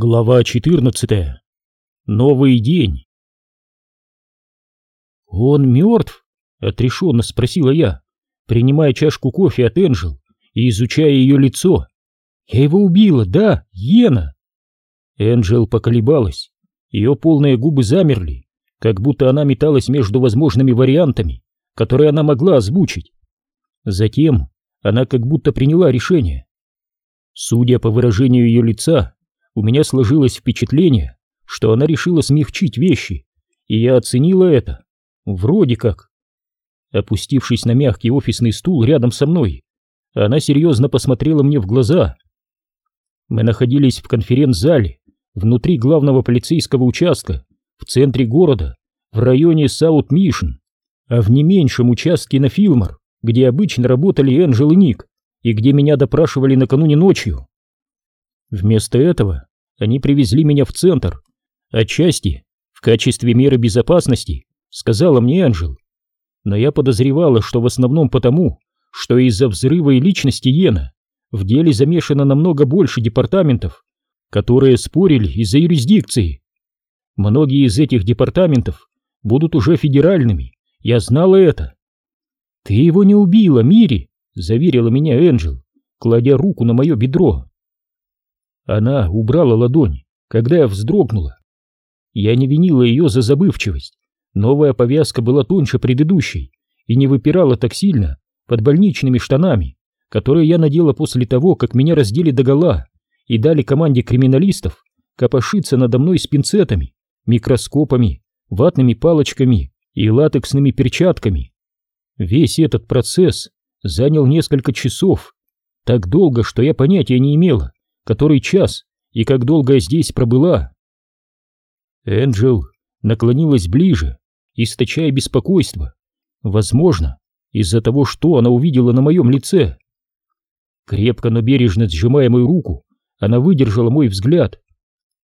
Глава 14. Новый день. «Он мертв?» — отрешенно спросила я, принимая чашку кофе от Энджел и изучая ее лицо. «Я его убила, да, Йена!» Энджел поколебалась, ее полные губы замерли, как будто она металась между возможными вариантами, которые она могла озвучить. Затем она как будто приняла решение. Судя по выражению ее лица, у меня сложилось впечатление, что она решила смягчить вещи, и я оценила это. Вроде как. Опустившись на мягкий офисный стул рядом со мной, она серьезно посмотрела мне в глаза. Мы находились в конференц-зале, внутри главного полицейского участка, в центре города, в районе Саут-Мишн, а не в меньшем участке на Филмор, где обычно работали Энджел и Ник, и где меня допрашивали накануне ночью. Вместо этого они привезли меня в центр. Отчасти, в качестве меры безопасности, сказала мне Анжел. Но я подозревала, что в основном потому, что из-за взрыва и личности Йена в деле замешано намного больше департаментов, которые спорили из-за юрисдикции. Многие из этих департаментов будут уже федеральными, я знала это. «Ты его не убила, Мири», — заверила меня Энджел, кладя руку на мое бедро. Она убрала ладонь, когда я вздрогнула. Я не винила ее за забывчивость. Новая повязка была тоньше предыдущей и не выпирала так сильно под больничными штанами, которые я надела после того, как меня раздели догола и дали команде криминалистов копошиться надо мной с пинцетами, микроскопами, ватными палочками и латексными перчатками. Весь этот процесс занял несколько часов, так долго, что я понятия не имела, который час и как долго я здесь пробыла. Энджел наклонилась ближе, источая беспокойство. Возможно, из-за того, что она увидела на моем лице. Крепко, но бережно сжимая мою руку, она выдержала мой взгляд.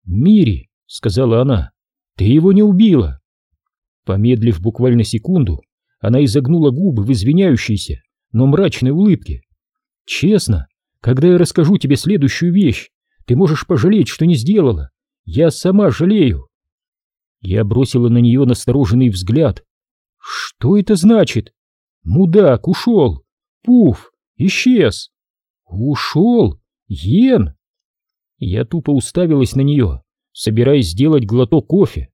«Мири», — сказала она, — «ты его не убила». Помедлив буквально секунду, она изогнула губы в извиняющейся, но мрачной улыбке. «Честно, когда я расскажу тебе следующую вещь, ты можешь пожалеть, что не сделала. Я сама жалею. Я бросила на нее настороженный взгляд. Что это значит? Мудак ушел. Пуф, исчез. Ушел? Йен? Я тупо уставилась на нее, собираясь сделать глоток кофе.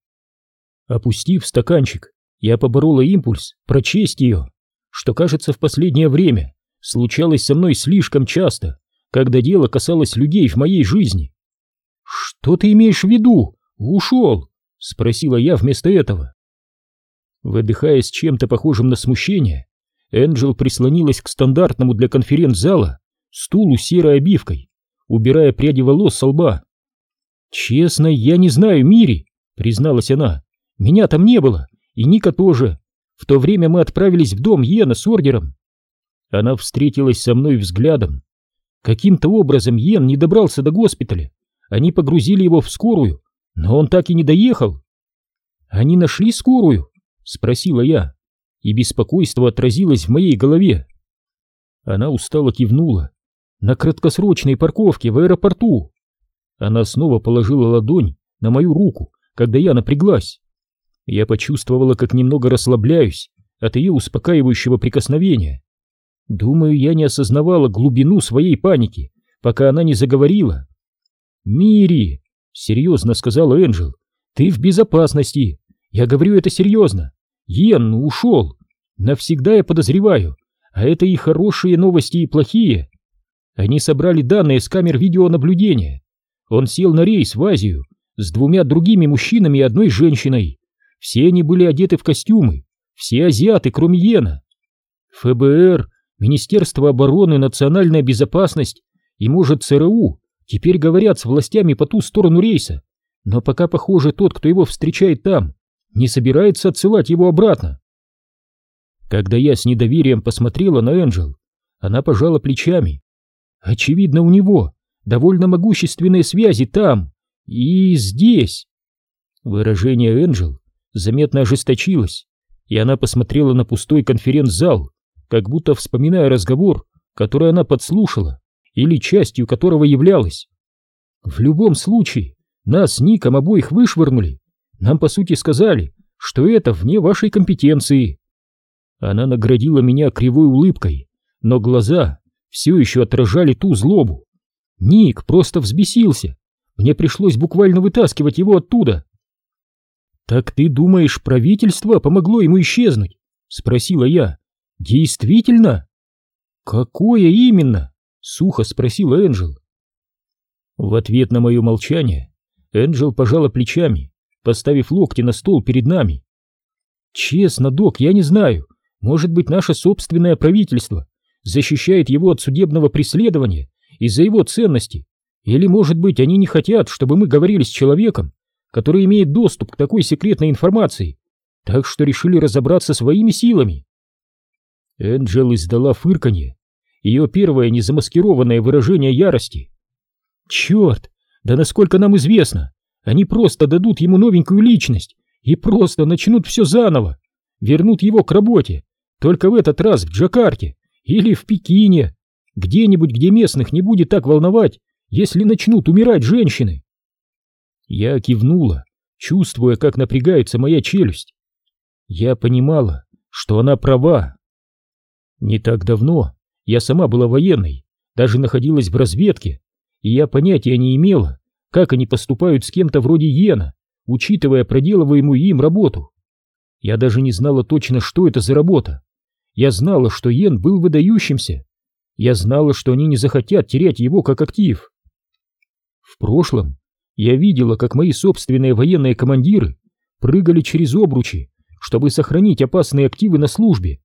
Опустив стаканчик, я поборола импульс прочесть ее, что, кажется, в последнее время случалось со мной слишком часто, когда дело касалось людей в моей жизни. «Что ты имеешь в виду? Ушел?» — спросила я вместо этого. Выдыхая с чем-то похожим на смущение, Энджел прислонилась к стандартному для конференц-зала стулу серой обивкой, убирая пряди волос со лба. «Честно, я не знаю Мири», — призналась она. «Меня там не было, и Ника тоже. В то время мы отправились в дом Йена с ордером. Она встретилась со мной взглядом. Каким-то образом Йен не добрался до госпиталя. Они погрузили его в скорую, но он так и не доехал. «Они нашли скорую?» — спросила я, и беспокойство отразилось в моей голове. Она устало кивнула. «На краткосрочной парковке в аэропорту». Она снова положила ладонь на мою руку, когда я напряглась. Я почувствовала, как немного расслабляюсь от ее успокаивающего прикосновения. Думаю, я не осознавала глубину своей паники, пока она не заговорила. «Мири!» — серьезно сказала Энджел. «Ты в безопасности! Я говорю это серьезно! Йен ушел! Навсегда я подозреваю, а это и хорошие новости, и плохие. Они собрали данные с камер видеонаблюдения. Он сел на рейс в Азию с двумя другими мужчинами и одной женщиной. Все они были одеты в костюмы, все азиаты, кроме Йена. ФБР Министерство обороны, национальная безопасность и, может, ЦРУ теперь говорят с властями по ту сторону рейса, но пока, похоже, тот, кто его встречает там, не собирается отсылать его обратно. Когда я с недоверием посмотрела на Энджел, она пожала плечами. Очевидно, у него довольно могущественные связи там и здесь. Выражение Энджел заметно ожесточилось, и она посмотрела на пустой конференц-зал, как будто вспоминая разговор, который она подслушала или частью которого являлась. В любом случае, Нас с Ником обоих вышвырнули. Нам, по сути, сказали, что это вне вашей компетенции. Она наградила меня кривой улыбкой, но глаза все еще отражали ту злобу. Ник просто взбесился. Мне пришлось буквально вытаскивать его оттуда. «Так ты думаешь, правительство помогло ему исчезнуть?» — спросила я. «Действительно?» «Какое именно?» — сухо спросила Энджел. В ответ на мое молчание Энджел пожала плечами, поставив локти на стол перед нами. «Честно, док, я не знаю. Может быть, наше собственное правительство защищает его от судебного преследования из-за его ценности. Или, может быть, они не хотят, чтобы мы говорили с человеком, который имеет доступ к такой секретной информации, так что решили разобраться своими силами. Энджел издала фырканье, ее первое незамаскированное выражение ярости. Черт, да насколько нам известно, они просто дадут ему новенькую личность и просто начнут все заново, вернут его к работе, только в этот раз в Джакарте или в Пекине, где-нибудь, где местных не будет так волновать, если начнут умирать женщины. Я кивнула, чувствуя, как напрягается моя челюсть. Я понимала, что она права. Не так давно я сама была военной, даже находилась в разведке, и я понятия не имела, как они поступают с кем-то вроде Йена, учитывая проделываемую им работу. Я даже не знала точно, что это за работа. Я знала, что Йен был выдающимся. Я знала, что они не захотят терять его как актив. В прошлом я видела, как мои собственные военные командиры прыгали через обручи, чтобы сохранить опасные активы на службе.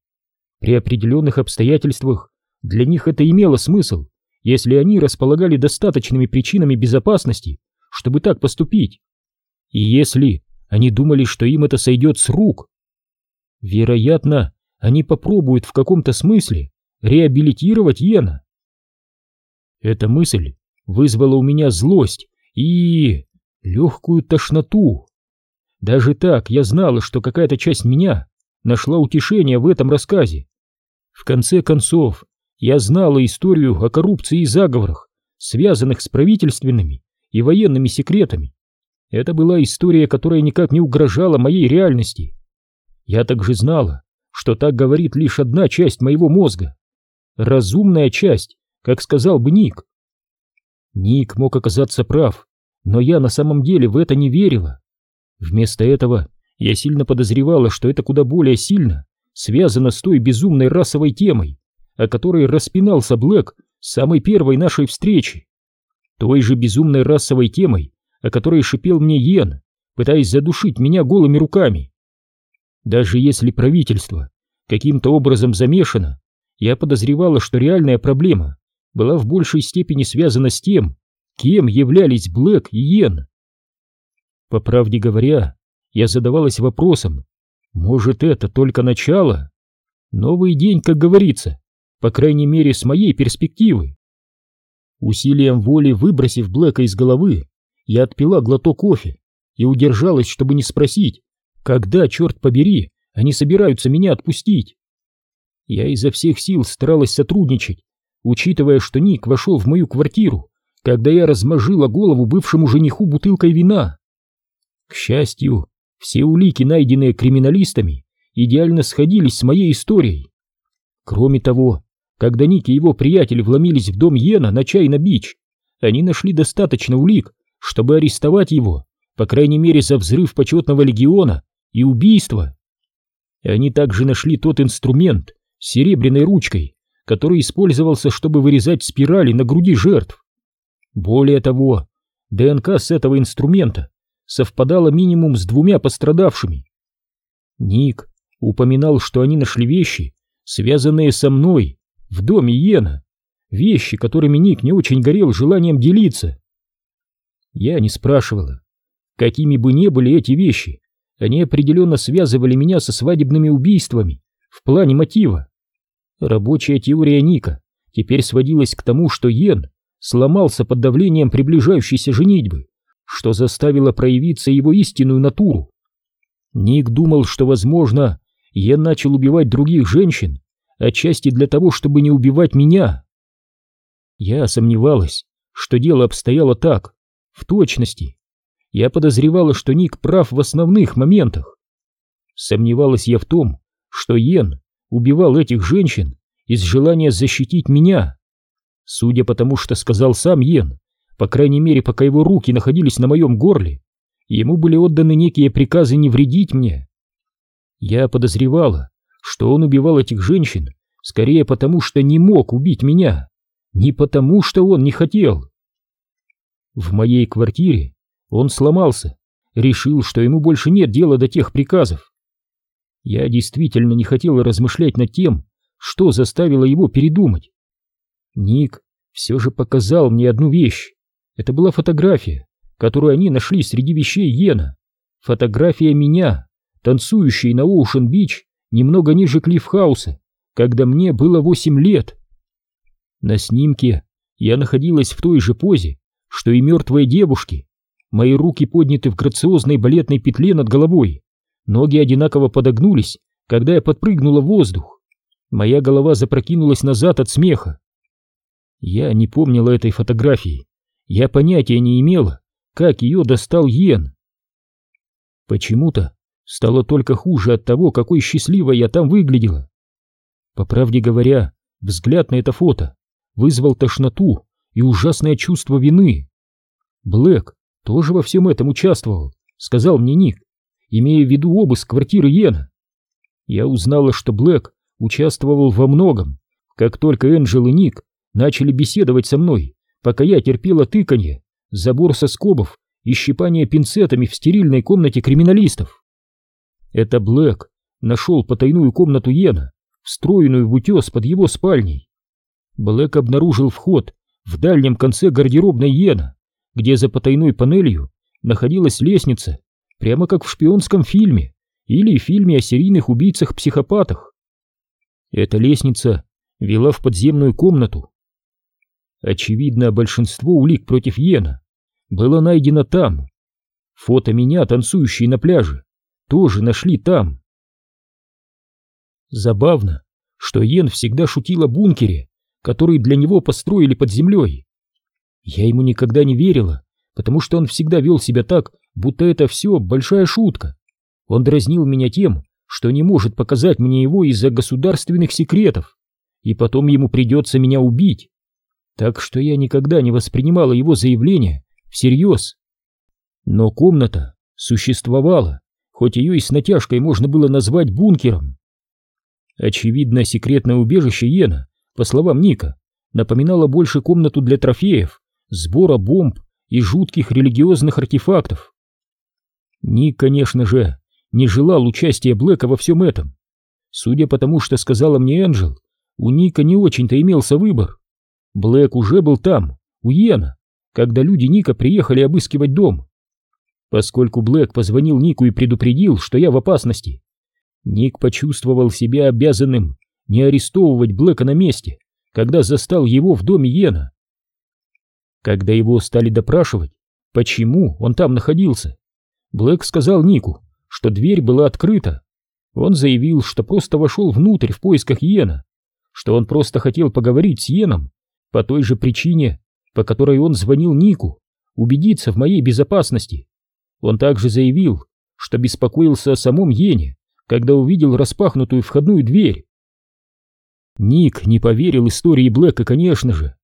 При определенных обстоятельствах для них это имело смысл, если они располагали достаточными причинами безопасности, чтобы так поступить. И если они думали, что им это сойдет с рук. Вероятно, они попробуют в каком-то смысле реабилитировать Йена. Эта мысль вызвала у меня злость и легкую тошноту. Даже так я знала, что какая-то часть меня нашла утешение в этом рассказе. В конце концов, я знала историю о коррупции и заговорах, связанных с правительственными и военными секретами. Это была история, которая никак не угрожала моей реальности. Я также знала, что так говорит лишь одна часть моего мозга. Разумная часть, как сказал бы Ник. Ник мог оказаться прав, но я на самом деле в это не верила. Вместо этого я сильно подозревала, что это куда более сильно связано с той безумной расовой темой, о которой распинался Блэк с самой первой нашей встречи. Той же безумной расовой темой, о которой шипел мне Йен, пытаясь задушить меня голыми руками. Даже если правительство каким-то образом замешано, я подозревала, что реальная проблема была в большей степени связана с тем, кем являлись Блэк и Йен. По правде говоря, я задавалась вопросом, может это только начало? Новый день, как говорится, по крайней мере с моей перспективы. Усилием воли выбросив Блэка из головы, я отпила глоток кофе и удержалась, чтобы не спросить, когда, черт побери, они собираются меня отпустить. Я изо всех сил старалась сотрудничать, учитывая, что Ник вошел в мою квартиру, когда я размажила голову бывшему жениху бутылкой вина. К счастью, все улики, найденные криминалистами, идеально сходились с моей историей. Кроме того, когда Ник и его приятели вломились в дом Йена на чай на бич, они нашли достаточно улик, чтобы арестовать его, по крайней мере за взрыв почетного легиона и убийство. Они также нашли тот инструмент с серебряной ручкой, который использовался, чтобы вырезать спирали на груди жертв. Более того, ДНК с этого инструмента совпадала минимум с двумя пострадавшими. Ник упоминал, что они нашли вещи, связанные со мной, в доме Йена, вещи, которыми Ник не очень горел желанием делиться. Я не спрашивала, какими бы ни были эти вещи, они определенно связывали меня со свадебными убийствами в плане мотива. Рабочая теория Ника теперь сводилась к тому, что Йен сломался под давлением приближающейся женитьбы, что заставило проявиться его истинную натуру. Ник думал, что, возможно, я начал убивать других женщин, отчасти для того, чтобы не убивать меня. Я сомневалась, что дело обстояло так, в точности. Я подозревала, что Ник прав в основных моментах. Сомневалась я в том, что Йен убивал этих женщин из желания защитить меня. Судя по тому, что сказал сам Йен, по крайней мере, пока его руки находились на моем горле, ему были отданы некие приказы не вредить мне. Я подозревала, что он убивал этих женщин скорее потому, что не мог убить меня, не потому, что он не хотел. В моей квартире он сломался, решил, что ему больше нет дела до тех приказов. Я действительно не хотела размышлять над тем, что заставило его передумать. Ник все же показал мне одну вещь. Это была фотография, которую они нашли среди вещей Йена. Фотография меня, танцующей на Оушен-Бич, немного ниже Клиффхауса, когда мне было восемь лет. На снимке я находилась в той же позе, что и мертвые девушки. Мои руки подняты в грациозной балетной петле над головой. Ноги одинаково подогнулись, когда я подпрыгнула в воздух. Моя голова запрокинулась назад от смеха. Я не помнила этой фотографии. Я понятия не имела, как ее достал Йен. Почему-то стало только хуже от того, какой счастливой я там выглядела. По правде говоря, взгляд на это фото вызвал тошноту и ужасное чувство вины. Блэк тоже во всем этом участвовал, сказал мне Ник, имея в виду обыск квартиры Йена. Я узнала, что Блэк участвовал во многом, как только Энджел и Ник начали беседовать со мной, пока я терпела тыканье, забор со скобов и щипание пинцетами в стерильной комнате криминалистов. Это Блэк нашел потайную комнату Йена, встроенную в утес под его спальней. Блэк обнаружил вход в дальнем конце гардеробной Йена, где за потайной панелью находилась лестница, прямо как в шпионском фильме или фильме о серийных убийцах-психопатах. Эта лестница вела в подземную комнату. Очевидно, большинство улик против Йена было найдено там. Фото меня, танцующей на пляже, тоже нашли там. Забавно, что Йен всегда шутил о бункере, который для него построили под землей. Я ему никогда не верила, потому что он всегда вел себя так, будто это все большая шутка. Он дразнил меня тем, что не может показать мне его из-за государственных секретов, и потом ему придется меня убить. Так что я никогда не воспринимала его заявление всерьез. Но комната существовала, хоть ее и с натяжкой можно было назвать бункером. Очевидно, секретное убежище Йена, по словам Ника, напоминало больше комнату для трофеев, сбора бомб и жутких религиозных артефактов. Ник, конечно же, не желал участия Блэка во всем этом. Судя по тому, что сказала мне Энджел, у Ника не очень-то имелся выбор. Блэк уже был там, у Йена, когда люди Ника приехали обыскивать дом. Поскольку Блэк позвонил Нику и предупредил, что я в опасности, Ник почувствовал себя обязанным не арестовывать Блэка на месте, когда застал его в доме Йена. Когда его стали допрашивать, почему он там находился, Блэк сказал Нику, что дверь была открыта. Он заявил, что просто вошел внутрь в поисках Йена, что он просто хотел поговорить с Йеном по той же причине, по которой он звонил Нику, убедиться в моей безопасности. Он также заявил, что беспокоился о самом Йене, когда увидел распахнутую входную дверь. Ник не поверил истории Блэка, конечно же.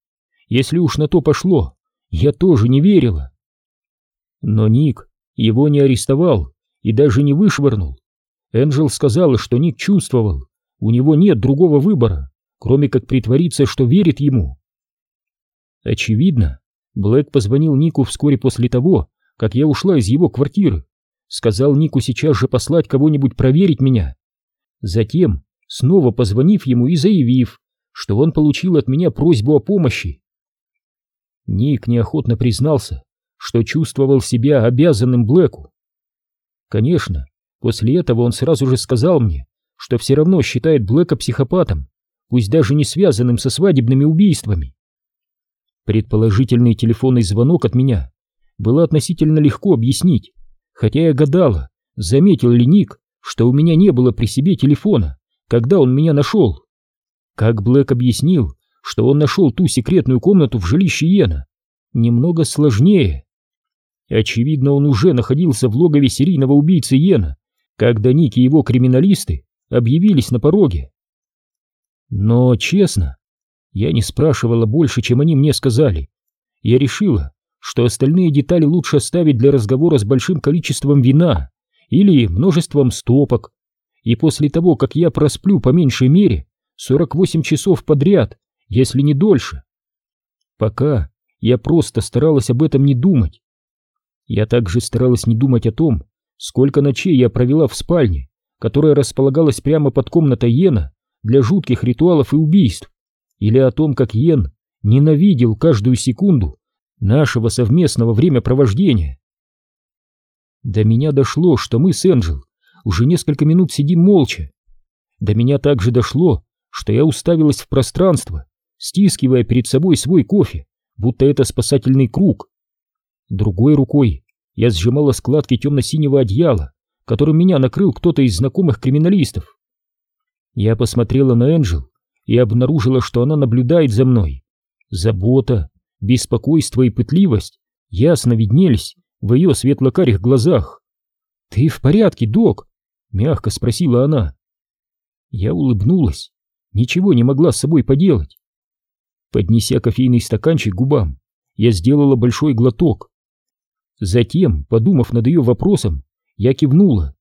Если уж на то пошло, я тоже не верила. Но Ник его не арестовал и даже не вышвырнул. Энджел сказала, что Ник чувствовал, у него нет другого выбора, кроме как притвориться, что верит ему. Очевидно, Блэк позвонил Нику вскоре после того, как я ушла из его квартиры. Сказал Нику сейчас же послать кого-нибудь проверить меня. Затем, снова позвонив ему и заявив, что он получил от меня просьбу о помощи. Ник неохотно признался, что чувствовал себя обязанным Блэку. Конечно, после этого он сразу же сказал мне, что все равно считает Блэка психопатом, пусть даже не связанным со свадебными убийствами. Предположительный телефонный звонок от меня было относительно легко объяснить, хотя я гадала, заметил ли Ник, что у меня не было при себе телефона, когда он меня нашел. Как Блэк объяснил, что он нашел ту секретную комнату в жилище Йена, немного сложнее. Очевидно, он уже находился в логове серийного убийцы Йена, когда Ник и его криминалисты объявились на пороге. Но, честно, я не спрашивала больше, чем они мне сказали. Я решила, что остальные детали лучше оставить для разговора с большим количеством вина или множеством стопок. И после того, как я просплю по меньшей мере 48 часов подряд, если не дольше. Пока я просто старалась об этом не думать. Я также старалась не думать о том, сколько ночей я провела в спальне, которая располагалась прямо под комнатой Йена для жутких ритуалов и убийств, или о том, как Йен ненавидел каждую секунду нашего совместного времяпровождения. До меня дошло, что мы с Энджел уже несколько минут сидим молча. До меня также дошло, что я уставилась в пространство, стискивая перед собой свой кофе, будто это спасательный круг. Другой рукой я сжимала складки темно-синего одеяла, которым меня накрыл кто-то из знакомых криминалистов. Я посмотрела на Энджел и обнаружила, что она наблюдает за мной. Забота, беспокойство и пытливость ясно виднелись в ее светло-карих глазах. «Ты в порядке, док?» — мягко спросила она. Я улыбнулась, ничего не могла с собой поделать. Поднеся кофейный стаканчик к губам, я сделала большой глоток. Затем, подумав над ее вопросом, я кивнула.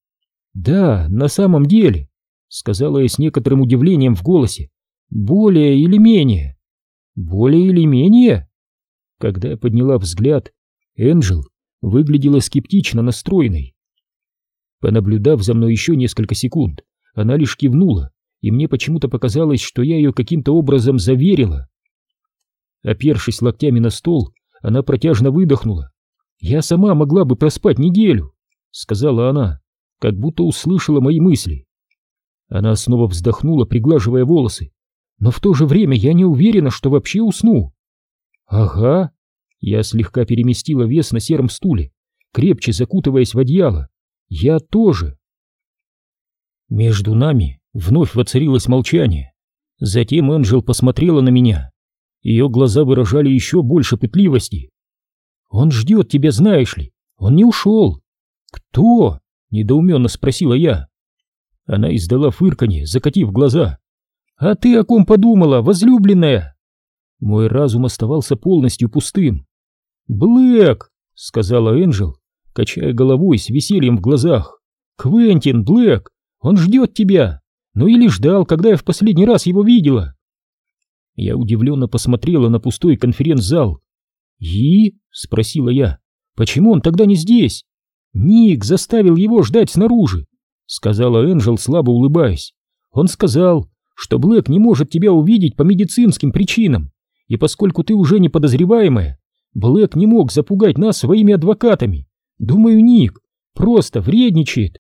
«Да, на самом деле», — сказала я с некоторым удивлением в голосе, — «более или менее». «Более или менее?» Когда я подняла взгляд, Энджел выглядела скептично настроенной. Понаблюдав за мной еще несколько секунд, она лишь кивнула, и мне почему-то показалось, что я ее каким-то образом заверила. Опершись локтями на стол, она протяжно выдохнула. «Я сама могла бы проспать неделю», — сказала она, как будто услышала мои мысли. Она снова вздохнула, приглаживая волосы. «Но в то же время я не уверена, что вообще усну». «Ага». Я слегка переместила вес на сером стуле, крепче закутываясь в одеяло. «Я тоже». Между нами вновь воцарилось молчание. Затем Энджел посмотрела на меня. Ее глаза выражали еще больше пытливости. «Он ждет тебя, знаешь ли. Он не ушел». «Кто?» — недоуменно спросила я. Она издала фырканье, закатив глаза. «А ты о ком подумала, возлюбленная?» Мой разум оставался полностью пустым. «Блэк!» — сказала Энджел, качая головой с весельем в глазах. «Квентин, Блэк! Он ждет тебя! Ну или ждал, когда я в последний раз его видела!» Я удивленно посмотрела на пустой конференц-зал. «И?» — спросила я. «Почему он тогда не здесь?» «Ник заставил его ждать снаружи», — сказала Энджел, слабо улыбаясь. «Он сказал, что Блэк не может тебя увидеть по медицинским причинам, и поскольку ты уже не подозреваемая, Блэк не мог запугать нас своими адвокатами. Думаю, Ник просто вредничает».